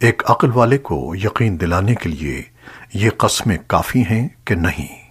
ایک عقل والے کو یقین دلانے کے لیے یہ قسمیں کافی ہیں کہ نہیں؟